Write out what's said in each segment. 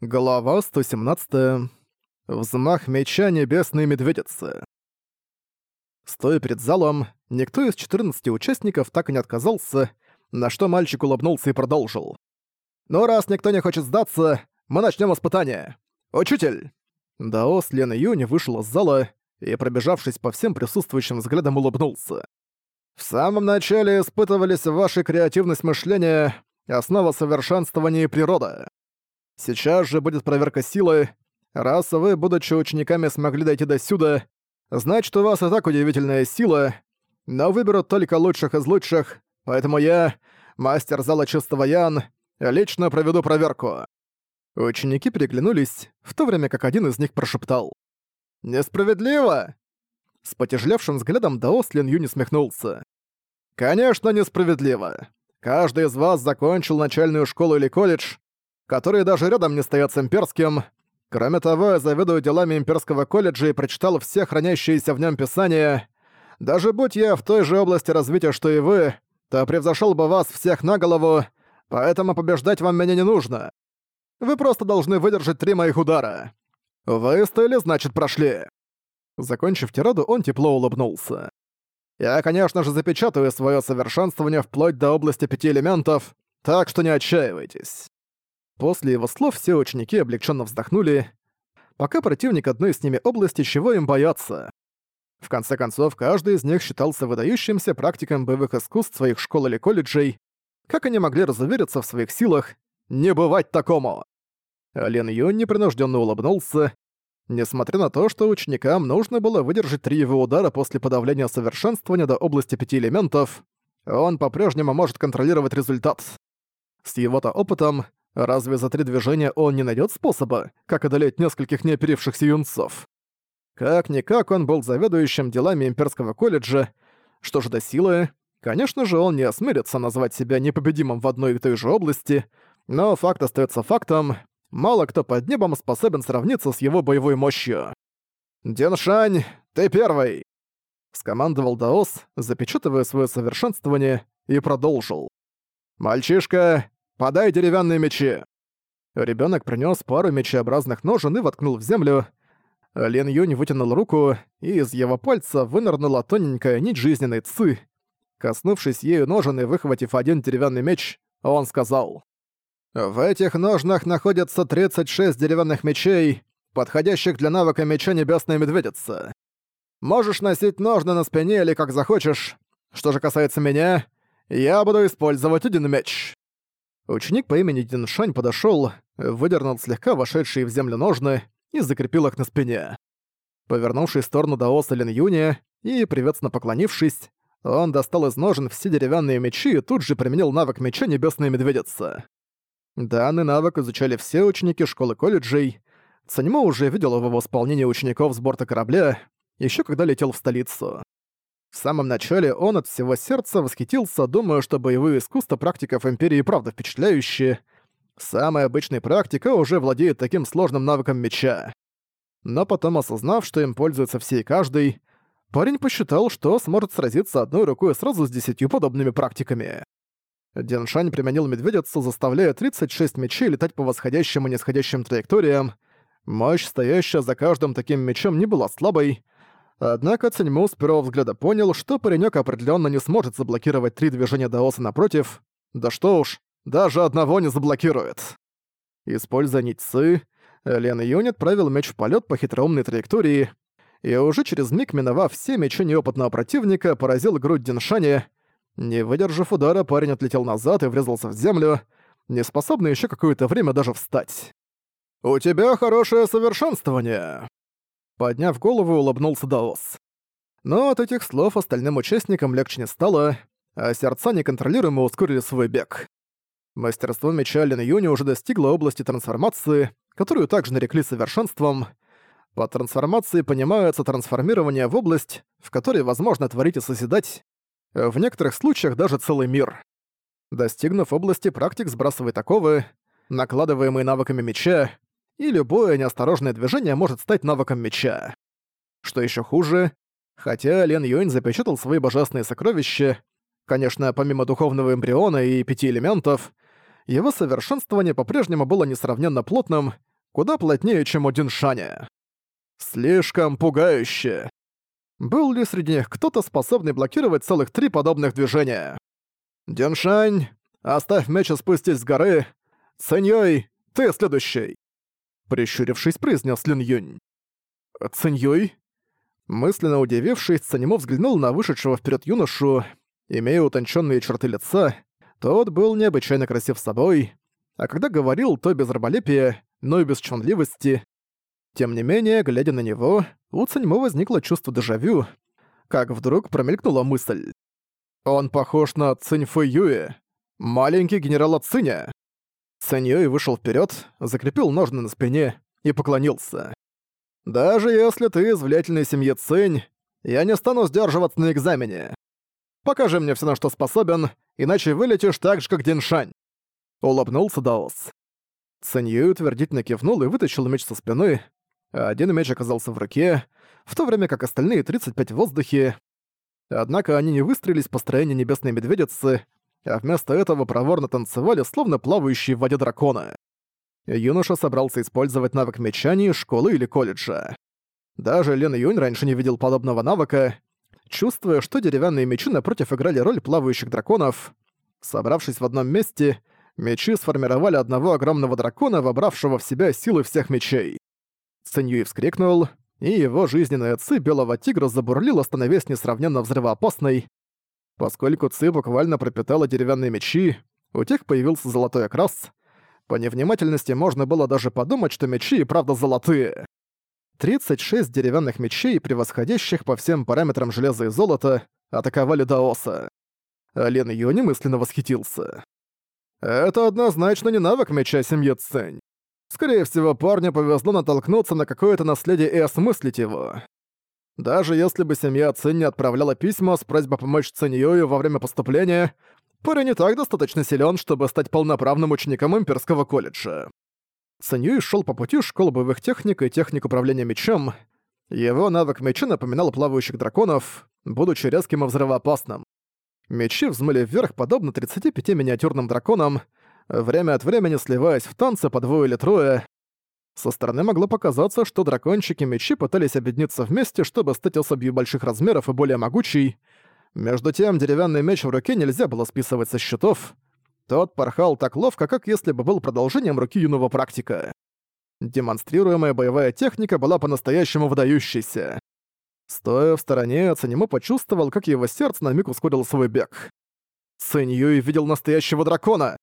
Глава 117. Взмах меча небесной медведицы. Стоя перед залом, никто из 14 участников так и не отказался, на что мальчик улыбнулся и продолжил. «Ну, раз никто не хочет сдаться, мы начнем испытание. Учитель!» Дао с Лен Юнь вышел из зала и, пробежавшись по всем присутствующим взглядам, улыбнулся. «В самом начале испытывались ваша креативность мышления, основа совершенствования и природа. Сейчас же будет проверка силы. Раз вы, будучи учениками, смогли дойти до сюда, значит, у вас и так удивительная сила, но выберут только лучших из лучших, поэтому я, мастер зала чистого Ян, лично проведу проверку». Ученики переглянулись, в то время как один из них прошептал. «Несправедливо!» С потяжелевшим взглядом Даос Лин Ю не смехнулся. «Конечно, несправедливо. Каждый из вас закончил начальную школу или колледж, которые даже рядом не стоят с имперским. Кроме того, я заведую делами имперского колледжа и прочитал все хранящиеся в нем писания. Даже будь я в той же области развития, что и вы, то превзошел бы вас всех на голову, поэтому побеждать вам меня не нужно. Вы просто должны выдержать три моих удара. Вы стоили, значит, прошли». Закончив тираду, он тепло улыбнулся. «Я, конечно же, запечатаю свое совершенствование вплоть до области пяти элементов, так что не отчаивайтесь». После его слов все ученики облегченно вздохнули. Пока противник одной с ними области, чего им бояться? В конце концов, каждый из них считался выдающимся практиком боевых искусств своих школ или колледжей. Как они могли разувериться в своих силах? Не бывать такому! Лен Юн непринужденно улыбнулся. Несмотря на то, что ученикам нужно было выдержать три его удара после подавления совершенствования до области пяти элементов, он по-прежнему может контролировать результат. С его-то опытом Разве за три движения он не найдет способа, как одолеть нескольких неоперившихся юнцов? Как-никак он был заведующим делами имперского колледжа. Что же до силы? Конечно же, он не осмелится назвать себя непобедимым в одной и той же области, но факт остается фактом. Мало кто под небом способен сравниться с его боевой мощью. «Деншань, ты первый!» Скомандовал Даос, запечатывая свое совершенствование, и продолжил. «Мальчишка, «Подай деревянные мечи!» Ребенок принес пару мечеобразных ножен и воткнул в землю. Лен Юнь вытянул руку, и из его пальца вынырнула тоненькая нить жизненной ци. Коснувшись ею ножен и выхватив один деревянный меч, он сказал. «В этих ножнах находятся 36 деревянных мечей, подходящих для навыка меча Небесная Медведица. Можешь носить ножны на спине или как захочешь. Что же касается меня, я буду использовать один меч». Ученик по имени Диншань подошёл, выдернул слегка вошедшие в землю ножны и закрепил их на спине. Повернувшись в сторону Даоса Лин Юня и, приветственно поклонившись, он достал из ножен все деревянные мечи и тут же применил навык меча Небесная Медведица. Данный навык изучали все ученики школы-колледжей. Цаньмо уже видел его в исполнении учеников с борта корабля, ещё когда летел в столицу. В самом начале он от всего сердца восхитился, думая, что боевые искусства практиков Империи правда впечатляющие. Самая обычная практика уже владеет таким сложным навыком меча. Но потом, осознав, что им пользуется все и каждый, парень посчитал, что сможет сразиться одной рукой сразу с десятью подобными практиками. Деншань применил медведицу, заставляя 36 мечей летать по восходящим и нисходящим траекториям. Мощь, стоящая за каждым таким мечом, не была слабой, Однако Циньму с первого взгляда понял, что паренёк определённо не сможет заблокировать три движения Даоса напротив. Да что уж, даже одного не заблокирует. Используя нить Ци, Лен Юнь отправил меч в полёт по хитроумной траектории, и уже через миг, миновав все мечи неопытного противника, поразил грудь Диншани. Не выдержав удара, парень отлетел назад и врезался в землю, не способный ещё какое-то время даже встать. «У тебя хорошее совершенствование!» Подняв голову, улыбнулся Даос. Но от этих слов остальным участникам легче не стало, а сердца неконтролируемо ускорили свой бег. Мастерство меча Лин Юни уже достигло области трансформации, которую также нарекли совершенством. По трансформации понимается трансформирование в область, в которой возможно творить и созидать, в некоторых случаях даже целый мир. Достигнув области, практик сбрасывает оковы, накладываемые навыками меча, и любое неосторожное движение может стать навыком меча. Что еще хуже, хотя Лен Юнь запечатал свои божественные сокровища, конечно, помимо духовного эмбриона и пяти элементов, его совершенствование по-прежнему было несравненно плотным, куда плотнее, чем у Диншаня. Слишком пугающе. Был ли среди них кто-то, способный блокировать целых три подобных движения? «Диншань, оставь меч и спустись с горы. Циньёй, ты следующий!» Прищурившись, произнес Лин Юнь. «Циньёй?» Мысленно удивившись, Цанимо взглянул на вышедшего вперед юношу. Имея утонченные черты лица, тот был необычайно красив собой, а когда говорил, то без раболепия, но и без чванливости. Тем не менее, глядя на него, у Цанимо возникло чувство дежавю, как вдруг промелькнула мысль. Он похож на Цинь Фэ Юэ, маленький генерал Циня. Юэ вышел вперед, закрепил ножны на спине и поклонился. «Даже если ты из влиятельной семьи Цинь, я не стану сдерживаться на экзамене. Покажи мне все, на что способен, иначе вылетишь так же, как Диншань». Улыбнулся Даос. Юэ утвердительно кивнул и вытащил меч со спины, один меч оказался в руке, в то время как остальные 35 в воздухе. Однако они не выстрелились по строению Небесной Медведицы, а вместо этого проворно танцевали, словно плавающие в воде дракона. Юноша собрался использовать навык мечания школы или колледжа. Даже Лен Юнь раньше не видел подобного навыка, чувствуя, что деревянные мечи напротив играли роль плавающих драконов. Собравшись в одном месте, мечи сформировали одного огромного дракона, вобравшего в себя силы всех мечей. Сэньюи вскрикнул, и его жизненная ци белого тигра забурлила, становясь несравненно взрывоопасной. Поскольку ци буквально пропитала деревянные мечи, у тех появился золотой окрас. По невнимательности можно было даже подумать, что мечи и правда золотые. 36 деревянных мечей, превосходящих по всем параметрам железа и золота, атаковали Даоса. Лен Юни немысленно восхитился. «Это однозначно не навык меча семьи Цэнь. Скорее всего, парню повезло натолкнуться на какое-то наследие и осмыслить его. Даже если бы семья Цинь не отправляла письма с просьбой помочь Циньюю во время поступления, парень не так достаточно силен, чтобы стать полноправным учеником имперского колледжа. Циньюй шел по пути школы боевых техник и техник управления мечом. Его навык меча напоминал плавающих драконов, будучи резким и взрывоопасным. Мечи взмыли вверх, подобно 35 миниатюрным драконам, время от времени сливаясь в танцы по двое или трое. Со стороны могло показаться, что дракончики мечи пытались объединиться вместе, чтобы стать особью больших размеров и более могучей. Между тем, деревянный меч в руке нельзя было списывать со счетов. Тот порхал так ловко, как если бы был продолжением руки юного практика. Демонстрируемая боевая техника была по-настоящему выдающейся. Стоя в стороне, Цанимо почувствовал, как его сердце на миг ускорило свой бег. Цинь видел настоящего дракона!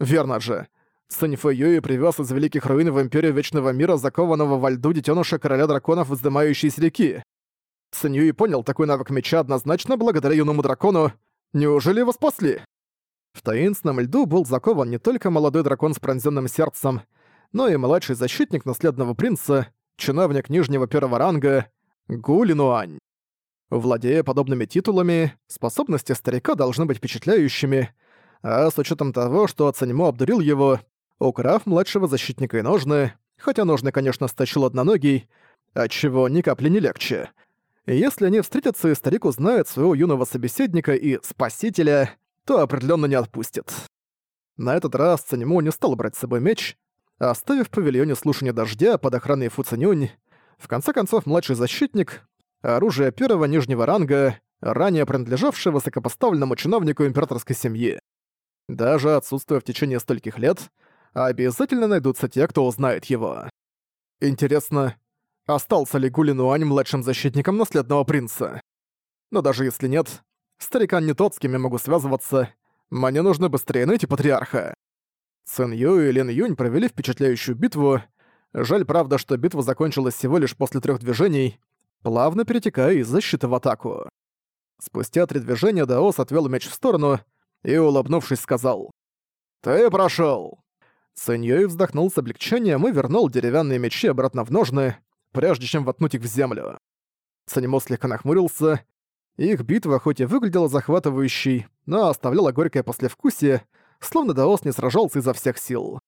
Верно же. Сэньфэ Юи привез из Великих Руин в Империю Вечного Мира закованного во льду детеныша Короля Драконов, вздымающейся реки. Сэнь Юи понял такой навык меча однозначно благодаря юному дракону. Неужели его спасли? В таинственном льду был закован не только молодой дракон с пронзенным сердцем, но и младший защитник наследного принца, чиновник нижнего первого ранга, Гулинуань. Владея подобными титулами, способности старика должны быть впечатляющими, а с учетом того, что Ацанимо обдурил его, украв младшего защитника и ножны, хотя ножны, конечно, стащил одноногий, отчего ни капли не легче. Если они встретятся и старик узнает своего юного собеседника и спасителя, то определенно не отпустит. На этот раз Цанимо не стал брать с собой меч, оставив в павильоне слушания дождя под охраной Фуцанюнь. В конце концов, младший защитник — оружие первого нижнего ранга, ранее принадлежавшее высокопоставленному чиновнику императорской семьи. Даже отсутствуя в течение стольких лет, обязательно найдутся те, кто узнает его. Интересно, остался ли Гулинуань младшим защитником наследного принца? Но даже если нет, старикан не тот, с кем я могу связываться, мне нужно быстрее найти патриарха. Цин Ю и Лин Юнь провели впечатляющую битву. Жаль, правда, что битва закончилась всего лишь после трех движений, плавно перетекая из защиты в атаку. Спустя три движения Даос отвел меч в сторону и, улыбнувшись, сказал «Ты прошёл!» Сэньёй вздохнул с облегчением и вернул деревянные мечи обратно в ножны, прежде чем воткнуть их в землю. Санимо слегка нахмурился. Их битва хоть и выглядела захватывающей, но оставляла горькое послевкусие, словно Даос не сражался изо всех сил.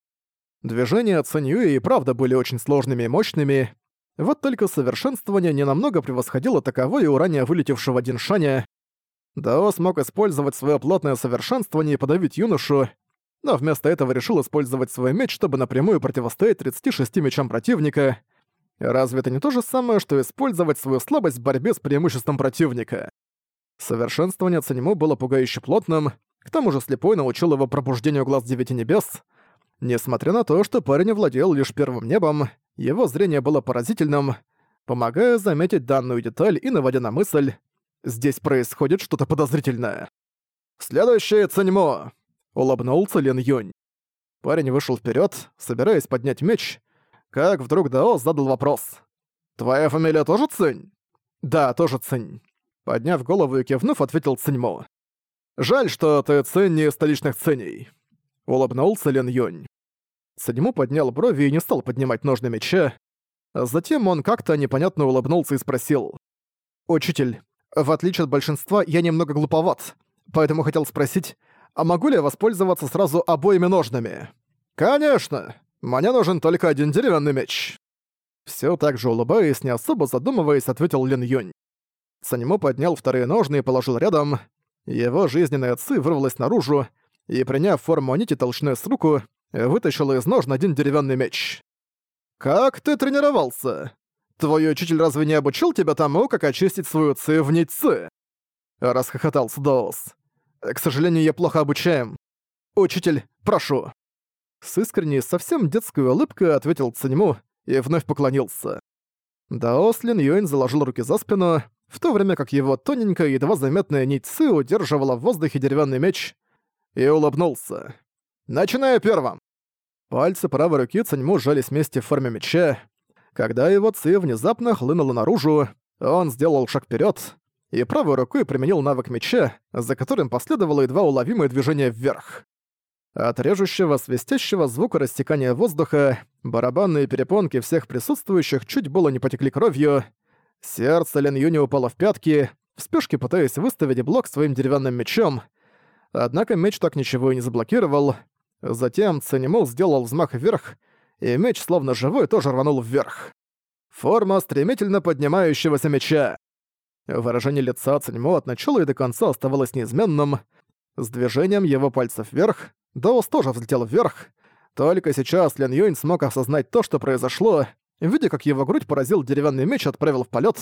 Движения Цаньюи и правда были очень сложными и мощными, вот только совершенствование ненамного превосходило таковое у ранее вылетевшего Диншаня, Дао смог использовать свое плотное совершенствование и подавить юношу, но вместо этого решил использовать свой меч, чтобы напрямую противостоять 36 мечам противника. Разве это не то же самое, что использовать свою слабость в борьбе с преимуществом противника? Совершенствование Цанему было пугающе плотным, к тому же слепой научил его пробуждению глаз девяти небес. Несмотря на то, что парень владел лишь первым небом, его зрение было поразительным, помогая заметить данную деталь и наводя на мысль «здесь происходит что-то подозрительное». «Следующее Цаньмо!» — улыбнулся Лин Юнь. Парень вышел вперед, собираясь поднять меч, как вдруг Дао задал вопрос. «Твоя фамилия тоже Цинь?» «Да, тоже Цинь». Подняв голову и кивнув, ответил Циньмо. «Жаль, что ты Цинь не столичных ценей», — улыбнулся Лин Юнь. Циньмо поднял брови и не стал поднимать ножны меча. Затем он как-то непонятно улыбнулся и спросил. «Учитель, в отличие от большинства, я немного глуповат, поэтому хотел спросить, а могу ли я воспользоваться сразу обоими ножнами?» «Конечно!» Мне нужен только один деревянный меч». Все так же улыбаясь, не особо задумываясь, ответил Лин Юнь. Санему поднял вторые ножны и положил рядом. Его жизненная ци вырвалась наружу и, приняв форму нити толщиной с руку, вытащила из ножен один деревянный меч. «Как ты тренировался? Твой учитель разве не обучил тебя тому, как очистить свою ци в нить ци?» Расхохотался Доус. «К сожалению, я плохо обучаем. Учитель, прошу». С искренней, совсем детской улыбкой ответил Циньму и вновь поклонился. Даослин Юэнь заложил руки за спину, в то время как его тоненькая, едва заметная нить Ци удерживала в воздухе деревянный меч, и улыбнулся. «Начинаю первым!» Пальцы правой руки Циньму сжались вместе в форме меча. Когда его Ци внезапно хлынула наружу, он сделал шаг вперед и правой рукой применил навык меча, за которым последовало едва уловимое движение вверх. От режущего, свистящего звука растекания воздуха барабанные перепонки всех присутствующих чуть было не потекли кровью. Сердце Лен Юни упало в пятки, в спешке пытаясь выставить блок своим деревянным мечом. Однако меч так ничего и не заблокировал. Затем Ценемол сделал взмах вверх, и меч, словно живой, тоже рванул вверх. Форма стремительно поднимающегося меча. Выражение лица Ценемо от начала и до конца оставалось неизменным. С движением его пальцев вверх Доус тоже взлетел вверх. Только сейчас Лен Юнь смог осознать то, что произошло, видя, как его грудь поразил деревянный меч и отправил в полет.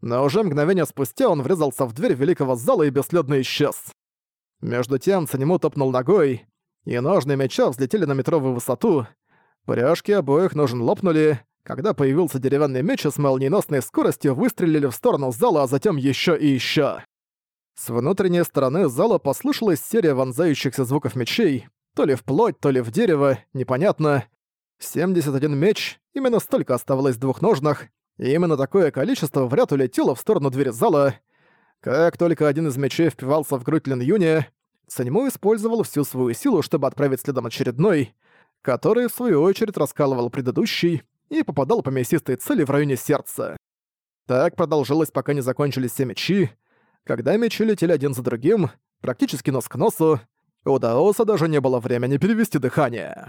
Но уже мгновение спустя он врезался в дверь великого зала и бесследно исчез. Между тем Цанему топнул ногой, и ножны меча взлетели на метровую высоту. Пряжки обоих ножен лопнули, когда появился деревянный меч с молниеносной скоростью выстрелили в сторону зала, а затем еще и еще. С внутренней стороны зала послышалась серия вонзающихся звуков мечей, то ли в плоть, то ли в дерево, непонятно. 71 меч, именно столько оставалось в двух ножнах, и именно такое количество вряд улетело в сторону двери зала. Как только один из мечей впивался в грудь Лин Юня, Саньму использовал всю свою силу, чтобы отправить следом очередной, который, в свою очередь, раскалывал предыдущий и попадал по мясистой цели в районе сердца. Так продолжилось, пока не закончились все мечи, когда мечи летели один за другим, практически нос к носу, у Даоса даже не было времени перевести дыхание.